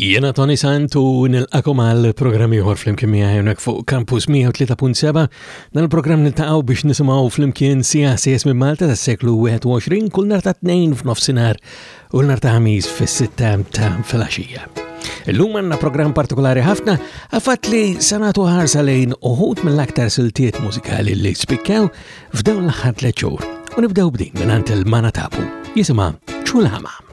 Jiena Tony Sant u nilqakom għal programm ieħor flimkien miegħi hawnhekk fuq Campus 103.7. Dan il-programm niltaqgħu biex nisimgħu flimkien sija sies minn Malta tas-seklu 21 kull nhar ta' tnejn f'nofsinhar u nhar ta' ħamis fis-sitta ta' filgħaxija. Illum għandna programm partikolari ħafna għafat li sanatu ħarsa lejn uħut mill-aktar siltiet mużikali li spikkew f'dawn l-aħħar tliet xhur. U nibdew b'din minn il-Mana Tapu jisimha Ċulama.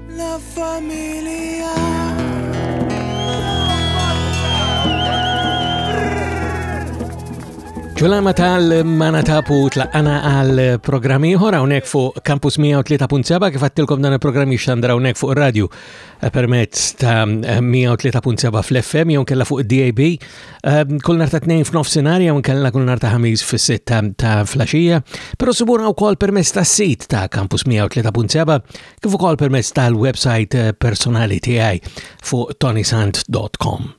La familia. Ġulama tal manatapu tlaqqana għal programmi ħora unek fuq Campus 103.7 kif għattilkom dan il-programmi xandra unek fuq radio eh, permezz ta' 103.7 eh, fl-FM jew kella fuq DAB eh, kull nar ta' 2 f'nof senarja jew kella kull nar ta' 5 fis-6 ta' flaxija pero subuna u kol permezz ta' sit ta' Campus 103.7 kif ukoll permezz tal-website eh, personali tiegħi fuq tonisant.com.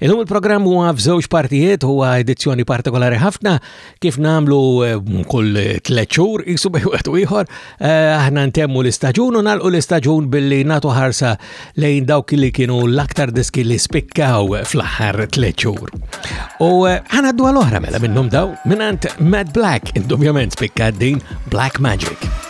Illum il-programm huwa f'żewġ partijiet huwa edizzjoni partikolari ħafna kif nagħmlu eh, kull tliet xhur isu bej wieħed u ieħor eh, aħna ntemmu l-istaġun u nagħlqu l-istaġun billi nagħtu ħarsa lejn dawk li kienu l-aktar diski li spikkaw fl-aħħar tliet xhur. U ħana d-dwa l-oħra mela minnhom daw minant Mad Black, indubjament spikka din Black Magic.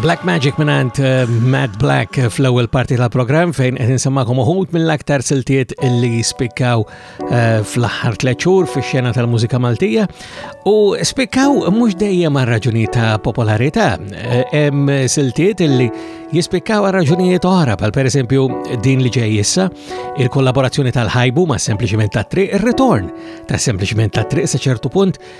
Black Magic minant eh, Mad Black eh, fl-ewwel parti tal-programm fejn qed insemmakom uħud mill-aktar siltiet li spikkaw eh, fl-aħħar tliet xhur fix-xena tal-mużika Maltija u spikkaw mhux dejjem għal raġuni ta' popolarità. Hemm siltiet li jispikkaw għal raġunijiet oħra, pal per esempio din li ġej issa, il-kollaborazzjoni tal-ħajbu ma' sempliciment ta' triq, il-return ta' sempliciment ta' triq sa' ċertu punt,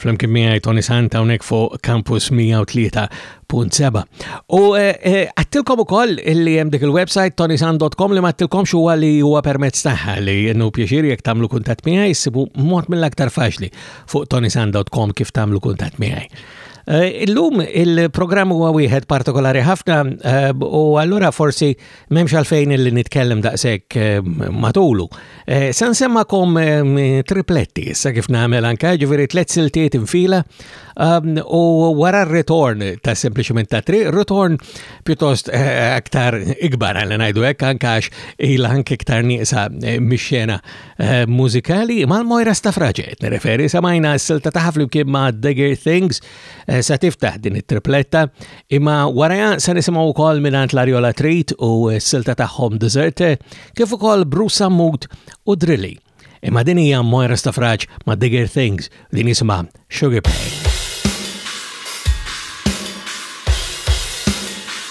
Flimkien miegħi Tony Sant hawnhekk fuq Campus 103.7. U eh, eh, għattilkom ukoll li hemm dik il-website tonisan.com li ma għattilkom huwa li huwa permezz tagħha li jennu pjaċir jekk tagħmlu kuntatt miegħi jsibu mod mill-aktar faċli fuq tonisan.com kif tagħmlu kuntatt miegħi. Eh, illum il-programm huwa wieħed partikolari ħafna u allura forsi M'hemmx għalfejn li nitkellem daqshekk matulu. Se nsemmakom tripletti issa kif nagħmel anke ġifieri tliet siltiet infila u wara r-ritorn ta' sempliċement ta' triq, ritorn pjuttost aktar ikbar għal ngħidu hekk anke għax ilha anke iktar nieqsa mix-xena mużikali mal-Mojra Stafraġe. Nirreferi samajna s-silta ta' ħafli kien ma' Digger Things eh, sa tiftaħ din it-tripletta, imma waraja se nisimgħu wkoll mingħand l-Arjola Trit u s-silta tagħhom Deserte, kif ukoll Bruce Sammut u Drilli. Imma din hija Moira Stafraġ ma' Digger Things li nisimha Sugar Pay.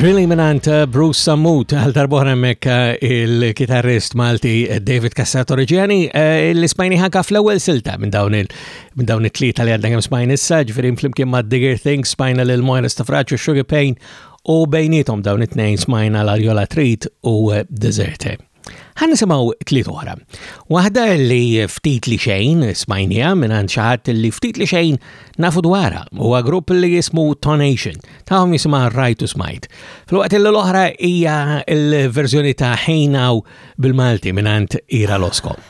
Drilling minant eh, Bruce Sammut għal darbohra mek eh, il-kitarrist Malti eh, David Cassato Reġiani l-Ispajni ħanka fl-ewel silta minn dawn minn dawn it-tlieta li għadna kemm smajn issa, ġifieri flimkien ma' Digger Things spajna lil Moira Stafraċu Sugar Pain u bejnietom dawn it-tnejn smajna l-Arjola Treat u Deserte. Ħa nisimgħu tliet oħra. Waħda li ftit li xejn smajnija mingħand xi ħadd li ftit li xejn nafu dwarha huwa grupp li jismu Tonation tagħhom jisimha Right to Smite. Filwaqt li l-oħra hija l-verżjoni ta' Ħejnaw bil-Malti mingħand Ira Loskom.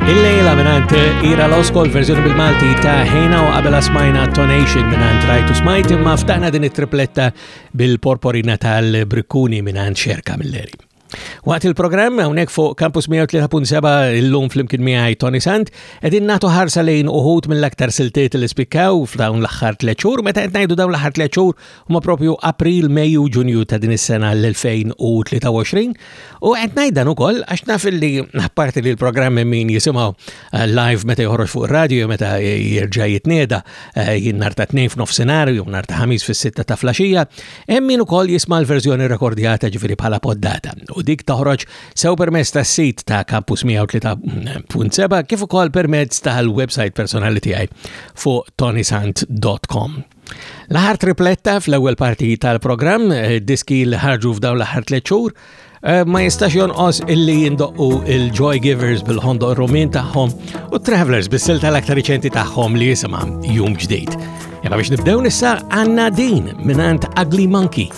Il-lejla minant Ira Loskol verżjoni bil-Malti ta' ħejna u qabela smajna Tonation minant Rajtu Smajt imma ftaħna din it-tripletta bil-porporina tal-Brikkuni minant Xerka Milleri. Waqt il-programm hawnhekk fuq Campus 103.7 illum flimkien miegħi Tony Sant qegħdin nagħtu ħarsa lejn uħud mill-aktar siltiet li spikkaw f'dawn l-aħħar tliet xhur meta qed ngħidu dawn l-aħħar tliet xhur Huma propju April, Mejju, Ġunju ta' din is-sena l-2023 u qed ngħidan ukoll għax naf li apparti li l-programm min jisimgħu eh, live meta joħroġ fuq ir-radju meta jerġa' jitnieda eh, jien nhar ta' tnejn f'nofsinhar jew nhar ta' ħamis fis-sitta ta' flaxija, hemm min ukoll jisma' l-verżjoni rekordjata ġifieri bħala poddata u dik toħroġ sew permezz tas-sit ta' Campus 103.7 kif ukoll permezz tal-website personali tiegħi fuq tonisant.com. L-aħħar tripletta fl-ewwel parti tal-programm, eh, diski li ħarġu f'dawn l-aħħar tliet xhur, eh, ma jistax jonqos illi jindoqqu il-Joy Givers bil-Hondo Rumin tagħhom u Travelers bis-sil tal-aktar riċenti tagħhom li jisimha Jum Ġdid. Imma biex nibdew nissa għandna din mingħand Ugly Monkey.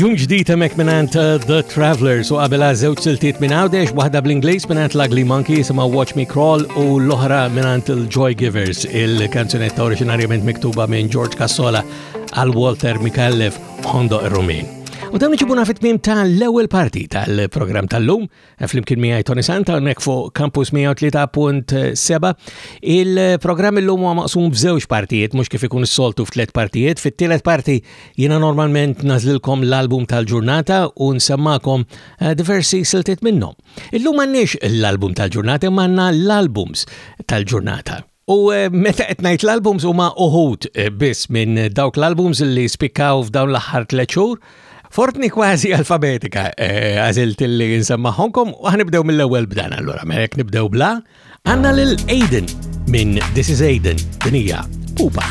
Jum ġdijt hemmhekk mingħand uh, The Travelers u qabela żewġ siltiet minn Għawdex, waħda bl-Ingliż mingħand l-Ugly Monkey jisimha Watch Me Crawl u l-oħra mingħand il-Joy Givers, il-kanzunetta oriġinarjament miktuba minn George Cassola għal Walter Mikallef. Hondo Rumin. U dawn iġibuna fit-tmim ta' l-ewwel parti tal-programm tal-lum, flimkien miegħi Tony Santa hawnhekk fuq Campus 103.7. Il-programm illum huwa maqsum f'żewġ partijiet, mhux kif ikun is-soltu f'tliet partijiet. Fit-tielet parti jiena normalment nażlilkom l-album tal-ġurnata u nsemmakom eh, diversi siltiet minnhom. Illum m'għandniex l-album tal-ġurnata, imma l-albums tal-ġurnata. U eh, meta qed ngħid l-albums huma uħud eh, biss minn dawk l-albums li spikkaw f'dawn l-aħħar tliet xhur. Fortni kważi alfabetika eh, għażilt li nsemmaħonkom u ħanibdew mill-ewwel b'dan allura merek nibdew bla għandna lil Aiden minn This is Aiden dinija Pupa.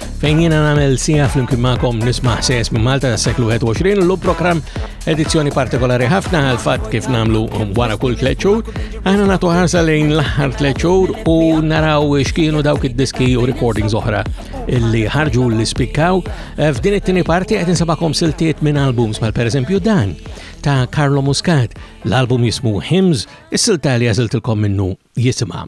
fejn jiena nagħmel sija flimkien magħkom nisma' ħsejjes minn Malta tas-seklu 21 l programm edizzjoni partikolari ħafna għal fatt kif nagħmlu wara kull tliet xhur. Aħna nagħtu ħarsa lejn l-aħħar tliet xhur u naraw x'kienu dawk id-diski u recordings oħra li ħarġu li spikkaw. Eh, f'din it-tieni parti qed insabakom siltiet minn albums mal pereżempju dan ta' Carlo Muscat. L-album jismu Hymns, is-silta li għażiltilkom minnu jisimha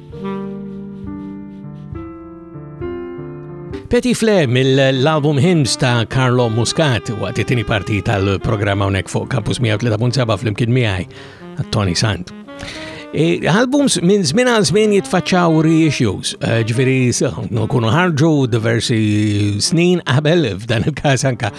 Petit Fle mill-album Hymns ta' Carlo Muscat waqt it-tieni parti tal-programma hawnhekk fuq Campus 103.7 flimkien miegħi Tony Sant. E, albums minn żmien għal żmien jitfaċċaw reissues, e, ġifieri nkunu ħarġu diversi snin qabel f'dan il-każ anka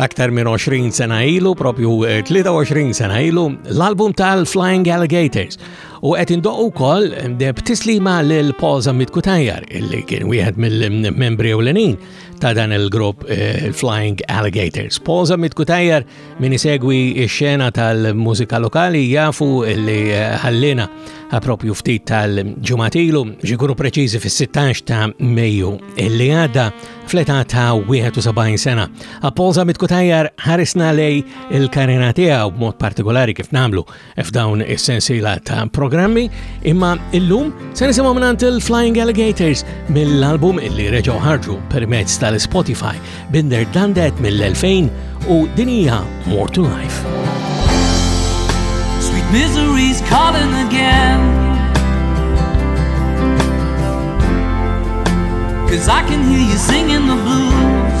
aktar minn 20 sena ilu, propju 23 eh, sena ilu, l-album tal-Flying Alligators. U qed indoq ukoll b'tislima lil Paul Zammit Kutajjar illi kien wieħed mill-membri ewlenin ta' dan il-grupp eh, Flying Alligators. Paul Zammit Kutajjar min isegwi x-xena tal-mużika lokali jafu illi eh, ħallina propju ftit tal-ġumatilu ġikunu preċiżi fis-16 ta' Mejju illi għadda fl-età ta' 71 sena. Paul Zammit Kutajjar ħarisna lej il-karina tiegħu b'mod partikolari kif namlu f'dawn is-sensiela ta' programmi, imma illum se nisimgħu mingħand il-Flying Alligators mill-album illi reġgħu ħarġu permezz tal-Spotify Binder Dandet mill-2000 u dinija More to Life. Sweet misery's calling again Cause I can hear you singing the blues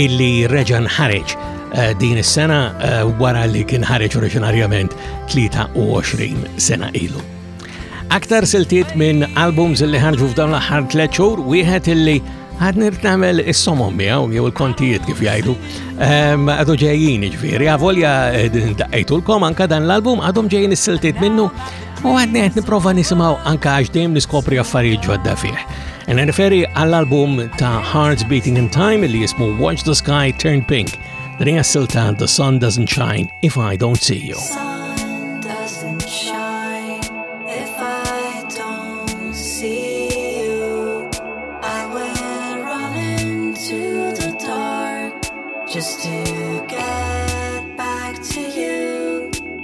illi reġa' nħareġ eh, din is-sena eh, wara li kien ħareġ oriġinarjament 23 sena ilu. Aktar siltiet minn albums li ħarġu f'dan l-aħħar tliet xhur wieħed illi għad nirtamel is-somom miegħu jew il-kontijiet kif jgħidu. Ehm, għadu ġejjin ġifieri, għavolja eh, daqqajtulkom anka dan l-album għadhom ġejjin is-siltiet minnu U għadni għed niprofa nisimaw anka għax dejjem niskopri affarijiet ġodda fih. Enna referi għall-album ta' Hearts Beating in Time li jismu Watch the Sky Turn Pink. Rinja silta The Sun Doesn't Shine If I Don't See You. just to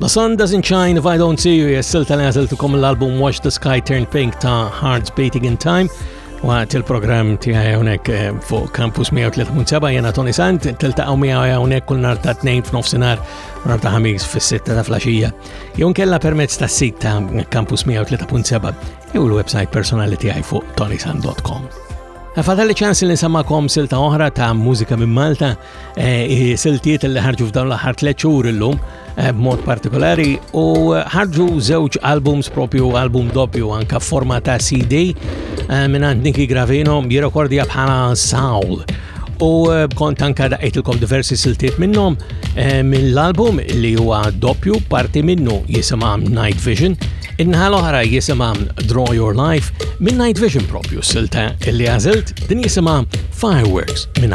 The Sun Doesn't Shine If I Don't See You jessil tal għaziltukom l-album Watch the Sky Turn Pink ta' Hearts Beating in Time waqt il-programm tiegħi hawnhekk eh, fuq Campus 137 jena Tony Sant tiltaqgħu miegħi hawnhekk kull nhar ta' tnejn f'nofsinhar nhar ta' ħamis fis-sitta ta' flaxija. Jew kella permezz tas-sit ta' Campus 103.7 jew il-website personali tiegħi fuq tonysant.com. Fadalli ċans li nsemmakom silta oħra ta' mużika minn Malta Eh, siltiet li ħarġu f'dawn l-aħħar tliet xhur illum eh, b'mod partikolari u ħarġu żewġ albums propju album doppju anka forma ta' CD eh, minn Niki Gravino jirrekordja bħala Soul u b'kont anka daqqitilkom diversi siltiet minnhom mill-album li huwa doppju parti minnu jisimha Night Vision Inħal oħra jisimha Draw Your Life minn Night Vision propju silta li għażilt din jisimha Fireworks minn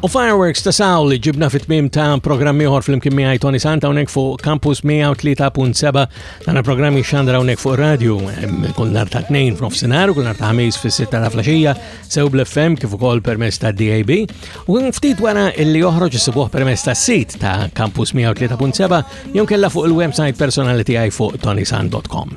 U Fireworks ta' Saw li ġibna fit tmim ta' programmi uħor fl-imkien miħaj Tony Santa unek fuq Campus 103.7 dan programmi xandra unek fuq radio kull nar ta' 2 f'nofsinhar u kull nar ta' ħamis fis-6 ta' flaxija sew bl-FM kif ukoll permezz ta' DAB u ftit wara illi joħroġ isibuh permezz ta' sit ta' Campus 103.7 jew kella fuq il-website personali tiegħi fuq tonisan.com.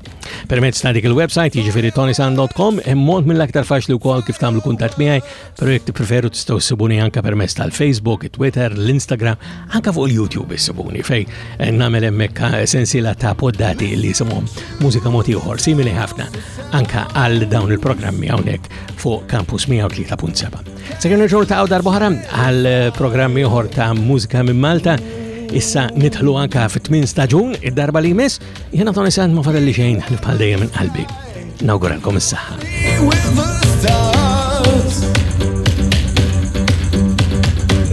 Permezz ta' dik il-website jiġifieri tonisan.com immont mill-aktar faċli wkoll kif tagħmlu kuntatt miegħi, però jekk tippreferu tistgħu ssibuni anke permezz tal-Facebook, Twitter, l-Instagram, anke fuq il-YouTube issibuni fej eh, nagħmel hemmhekk eh, sensiela ta' poddati li jisimhom mużika moti oħor simili ħafna anke għal dawn il-programmi hawnhekk fuq Campus 103.7. Sekin nerġgħu ta' darbohra għal programmi oħor ta' mużika minn Malta issa nidħlu anka fit-tmin staġun id-darba li jmiss, jena Tony Sant ma farelli xejn li bħal dejjem minn qalbi. Nawguralkom is-saħħa.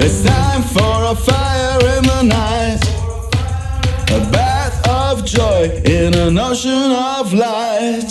It's time for a fire in the night A bath of joy in an ocean of light